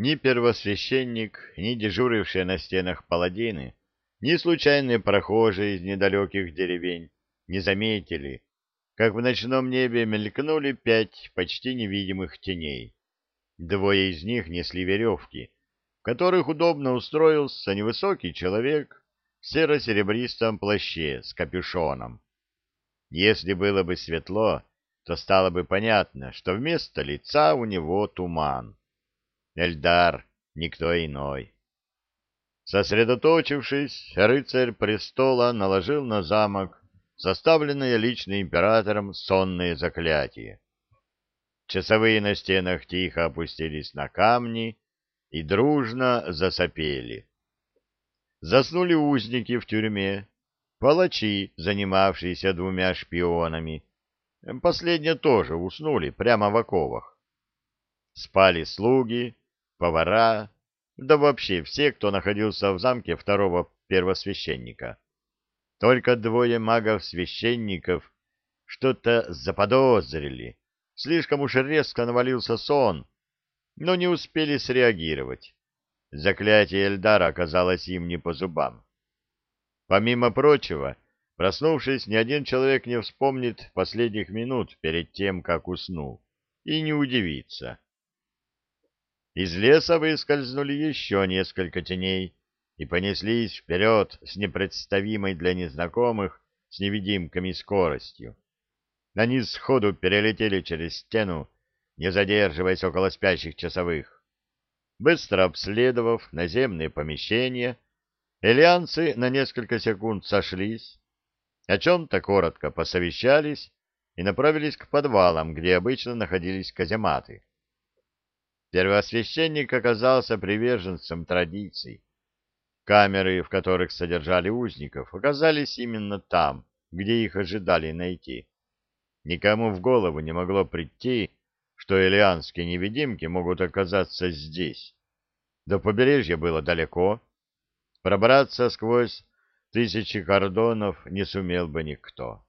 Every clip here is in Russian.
Ни первосвященник, ни дежурившие на стенах паладины, ни случайные прохожие из недалеких деревень не заметили, как в ночном небе мелькнули пять почти невидимых теней. Двое из них несли веревки, в которых удобно устроился невысокий человек в серо-серебристом плаще с капюшоном. Если было бы светло, то стало бы понятно, что вместо лица у него туман. Эльдар, никто иной. Сосредоточившись, рыцарь престола наложил на замок составленное лично императором сонное заклятие. Часовые на стенах тихо опустились на камни и дружно засопели. Заснули узники в тюрьме, палачи, занимавшиеся двумя шпионами. Последние тоже уснули прямо в оковах. Спали слуги, повара, да вообще все, кто находился в замке второго первосвященника. Только двое магов-священников что-то заподозрили. Слишком уж резко навалился сон, но не успели среагировать. Заклятие Эльдара оказалось им не по зубам. Помимо прочего, проснувшись, ни один человек не вспомнит последних минут перед тем, как уснул, и не удивится. Из леса выскользнули еще несколько теней и понеслись вперед с непредставимой для незнакомых с невидимками скоростью. Они сходу перелетели через стену, не задерживаясь около спящих часовых. Быстро обследовав наземные помещения, элианцы на несколько секунд сошлись, о чем-то коротко посовещались и направились к подвалам, где обычно находились казематы. Первосвященник оказался приверженцем традиций. Камеры, в которых содержали узников, оказались именно там, где их ожидали найти. Никому в голову не могло прийти, что элианские невидимки могут оказаться здесь. До побережья было далеко. Пробраться сквозь тысячи кордонов не сумел бы никто.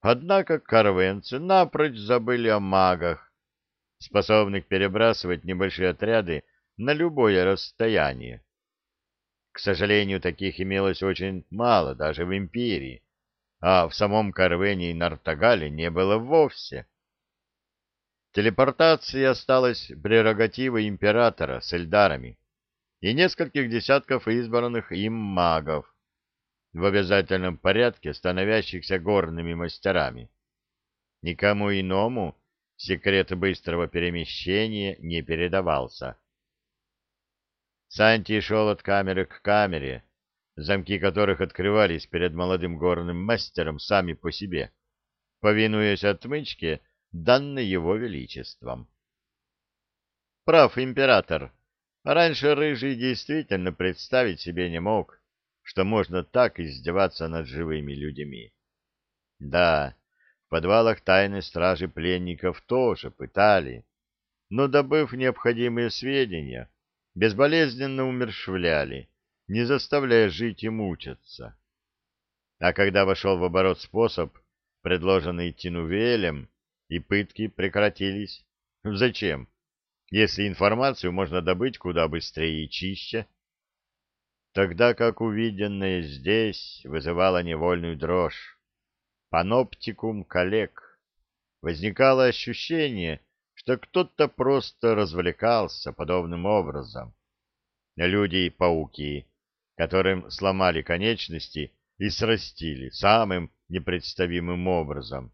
Однако карвенцы напрочь забыли о магах, способных перебрасывать небольшие отряды на любое расстояние. К сожалению, таких имелось очень мало даже в империи, а в самом Карвене и Нартагале не было вовсе. Телепортация осталась прерогативой императора с эльдарами и нескольких десятков избранных им магов, в обязательном порядке становящихся горными мастерами. Никому иному секрет быстрого перемещения не передавался. Санти шел от камеры к камере, замки которых открывались перед молодым горным мастером сами по себе, повинуясь отмычке, данной его величеством. Прав император. Раньше Рыжий действительно представить себе не мог, что можно так издеваться над живыми людьми. Да, в подвалах тайной стражи пленников тоже пытали, но, добыв необходимые сведения, безболезненно умершвляли, не заставляя жить и мучиться. А когда вошел в оборот способ, предложенный Тинувелем, и пытки прекратились, зачем, если информацию можно добыть куда быстрее и чище? Тогда как увиденное здесь вызывало невольную дрожь паноптикум коллег. Возникало ощущение, что кто-то просто развлекался подобным образом. Люди-пауки, которым сломали конечности и срастили самым непредставимым образом.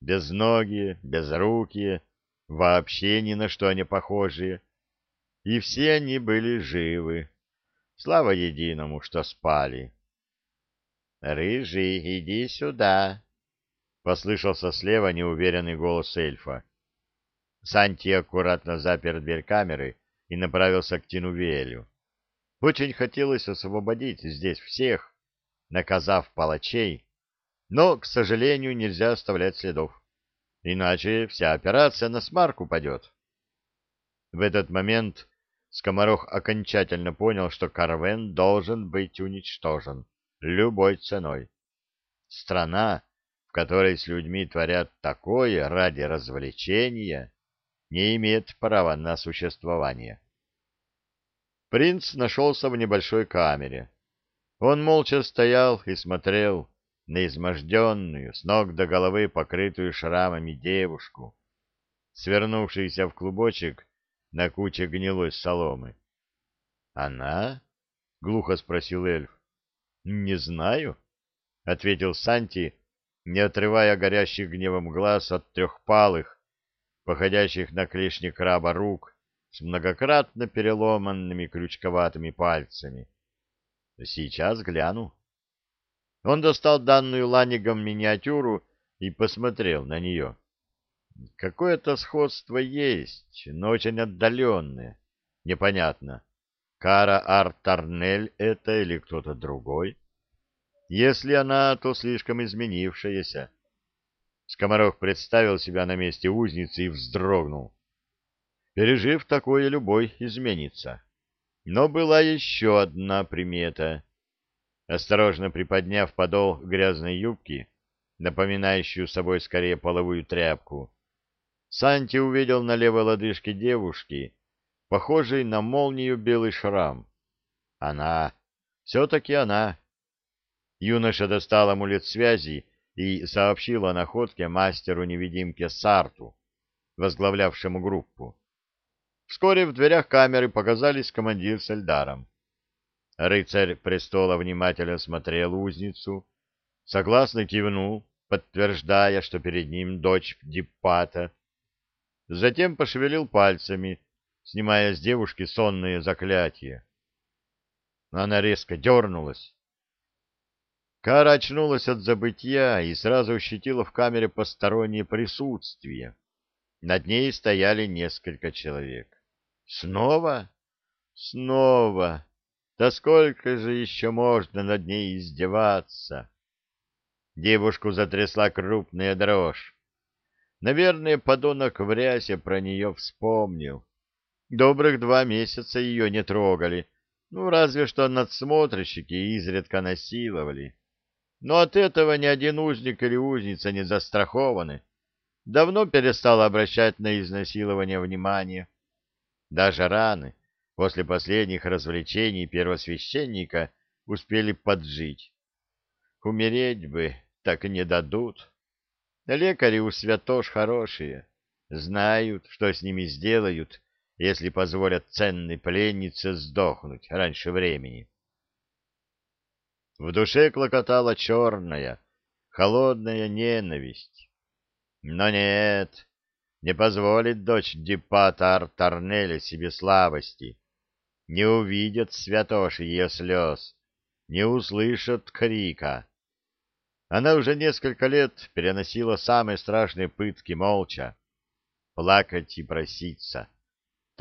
Безногие, безрукие, вообще ни на что не похожие. И все они были живы. Слава единому, что спали. «Рыжий, иди сюда!» — послышался слева неуверенный голос эльфа. Санти аккуратно запер дверь камеры и направился к Тинувелю. Очень хотелось освободить здесь всех, наказав палачей, но, к сожалению, нельзя оставлять следов, иначе вся операция на смарку упадет. В этот момент Скоморох окончательно понял, что Карвен должен быть уничтожен любой ценой. Страна, в которой с людьми творят такое ради развлечения, не имеет права на существование. принц нашелся в небольшой камере. Он молча стоял и смотрел на изможденную, с ног до головы покрытую шрамами девушку, свернувшуюся в клубочек на куче гнилой соломы. «Она?» — глухо спросил эльф. «Не знаю», — ответил Санти, не отрывая горящих гневом глаз от трехпалых, походящих на клешни краба рук, с многократно переломанными крючковатыми пальцами. Сейчас гляну. Он достал данную Ланигом миниатюру и посмотрел на нее. Какое-то сходство есть, но очень отдаленное. Непонятно, Кара Артарнель это или кто-то другой. Если она, то слишком изменившаяся. Скоморох представил себя на месте узницы и вздрогнул. Пережив такое, любой изменится. Но была еще одна примета. Осторожно приподняв подол грязной юбки, напоминающую собой скорее половую тряпку, Санти увидел на левой лодыжке девушки, похожей на молнию белый шрам. Она, все-таки она. Юноша достал амулет связи и сообщил о находке мастеру-невидимке Сарту, возглавлявшему группу. Вскоре в дверях камеры показались командир с Эльдаром. Рыцарь престола внимательно смотрел узницу, согласно кивнул, подтверждая, что перед ним дочь Диппата. Затем пошевелил пальцами, снимая с девушки сонные заклятия. Она резко дернулась. Кара очнулась от забытья и сразу ощутила в камере постороннее присутствие. Над ней стояли несколько человек. Снова? Снова? Да сколько же еще можно над ней издеваться? Девушку затрясла крупная дрожь. Наверное, подонок в рясе про нее вспомнил. Добрых два месяца ее не трогали, ну, разве что надсмотрщики изредка насиловали. Но от этого ни один узник или узница не застрахованы. Давно перестал обращать на изнасилование внимание. Даже раны после последних развлечений первосвященника успели поджить. Умереть бы так и не дадут. Лекари у святош хорошие, знают, что с ними сделают, если позволят ценной пленнице сдохнуть раньше времени. В душе клокотала черная, холодная ненависть. Но нет, не позволит дочь Дипата Артарнеля себе слабости, не увидят святоши ее слез, не услышат крика. Она уже несколько лет переносила самые страшные пытки молча, плакать и проситься,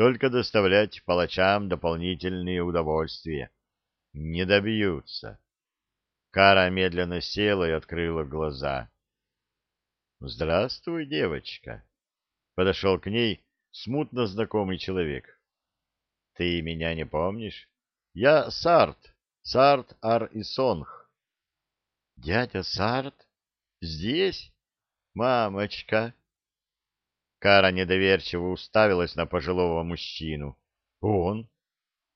только доставлять палачам дополнительные удовольствия. Не добьются. Кара медленно села и открыла глаза. — Здравствуй, девочка подошел к ней смутно знакомый человек. — Ты меня не помнишь? Я Сарт, Сарт Ар-Исонг. — Дядя Сарт? Здесь? Мамочка! Кара недоверчиво уставилась на пожилого мужчину. — Он?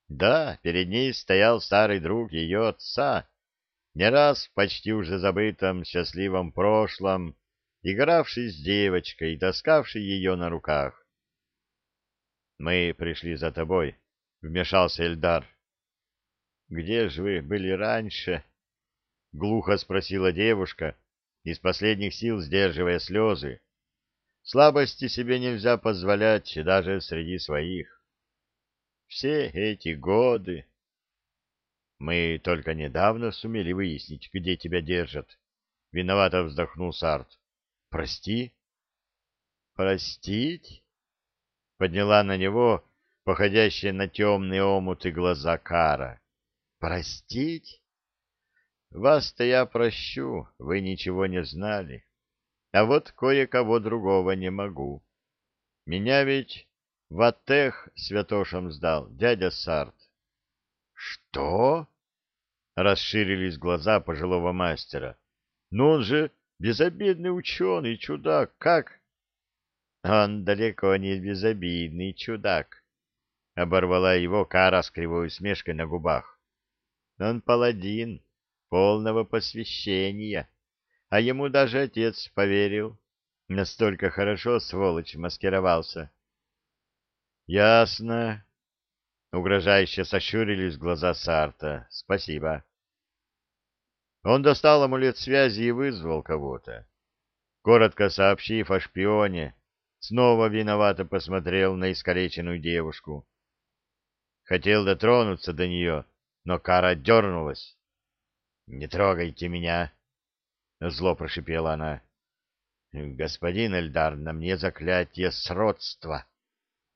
Да, перед ней стоял старый друг ее отца, не раз в почти уже забытом счастливом прошлом, игравший с девочкой и таскавший ее на руках. — Мы пришли за тобой, — вмешался Эльдар. — Где же вы были раньше? — глухо спросила девушка, из последних сил сдерживая слезы. Слабости себе нельзя позволять даже среди своих. Все эти годы... Мы только недавно сумели выяснить, где тебя держат. Виновато вздохнул Сарт. Прости? Простить? Подняла на него походящие на темные омуты глаза Кара. Простить? Вас-то я прощу, вы ничего не знали. А вот кое-кого другого не могу. Меня ведь в Атех святошам сдал дядя Сарт. Что? Расширились глаза пожилого мастера. Но он же Безобидный ученый, чудак, как? Он далеко не безобидный чудак. оборвала его Кара с кривой усмешкой на губах. Он паладин полного посвящения, а ему даже отец поверил. Настолько хорошо сволочь маскировался. — Ясно. Угрожающе сощурились глаза Сарта. — Спасибо. Он достал амулет связи и вызвал кого-то. Коротко сообщив о шпионе, снова виновато посмотрел на искалеченную девушку. Хотел дотронуться до нее, но Кара дернулась. — Не трогайте меня! — зло прошипела она. — Господин Эльдар, на мне заклятие сродства.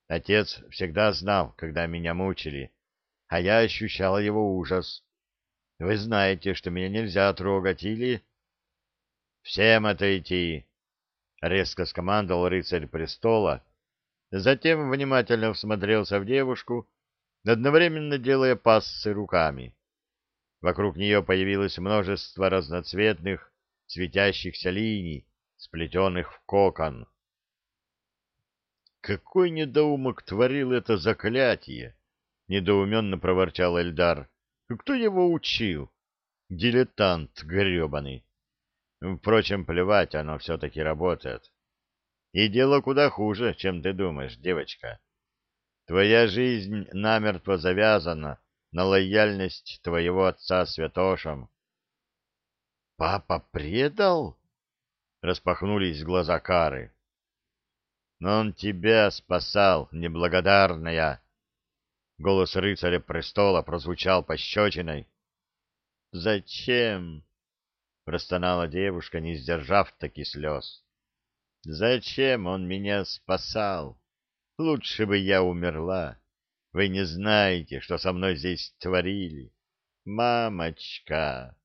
Отец всегда знал, когда меня мучили, а я ощущал его ужас. Вы знаете, что меня нельзя трогать, или... — Всем отойти! — резко скомандовал рыцарь престола, затем внимательно всмотрелся в девушку, одновременно делая пассы руками. Вокруг нее появилось множество разноцветных светящихся линий, сплетенных в кокон. «Какой недоумок творил это заклятие!» — недоуменно проворчал Эльдар. «Кто его учил? Дилетант гребаный!» Впрочем, плевать, оно все-таки работает. И дело куда хуже, чем ты думаешь, девочка. Твоя жизнь намертво завязана на лояльность твоего отца святошам. — Папа предал? — распахнулись глаза Кары. — Но он тебя спасал, неблагодарная! Голос рыцаря престола прозвучал пощечиной. — Зачем? — простонала девушка, не сдержав таки слез. — Зачем он меня спасал? Лучше бы я умерла. Вы не знаете, что со мной здесь творили. Мамочка!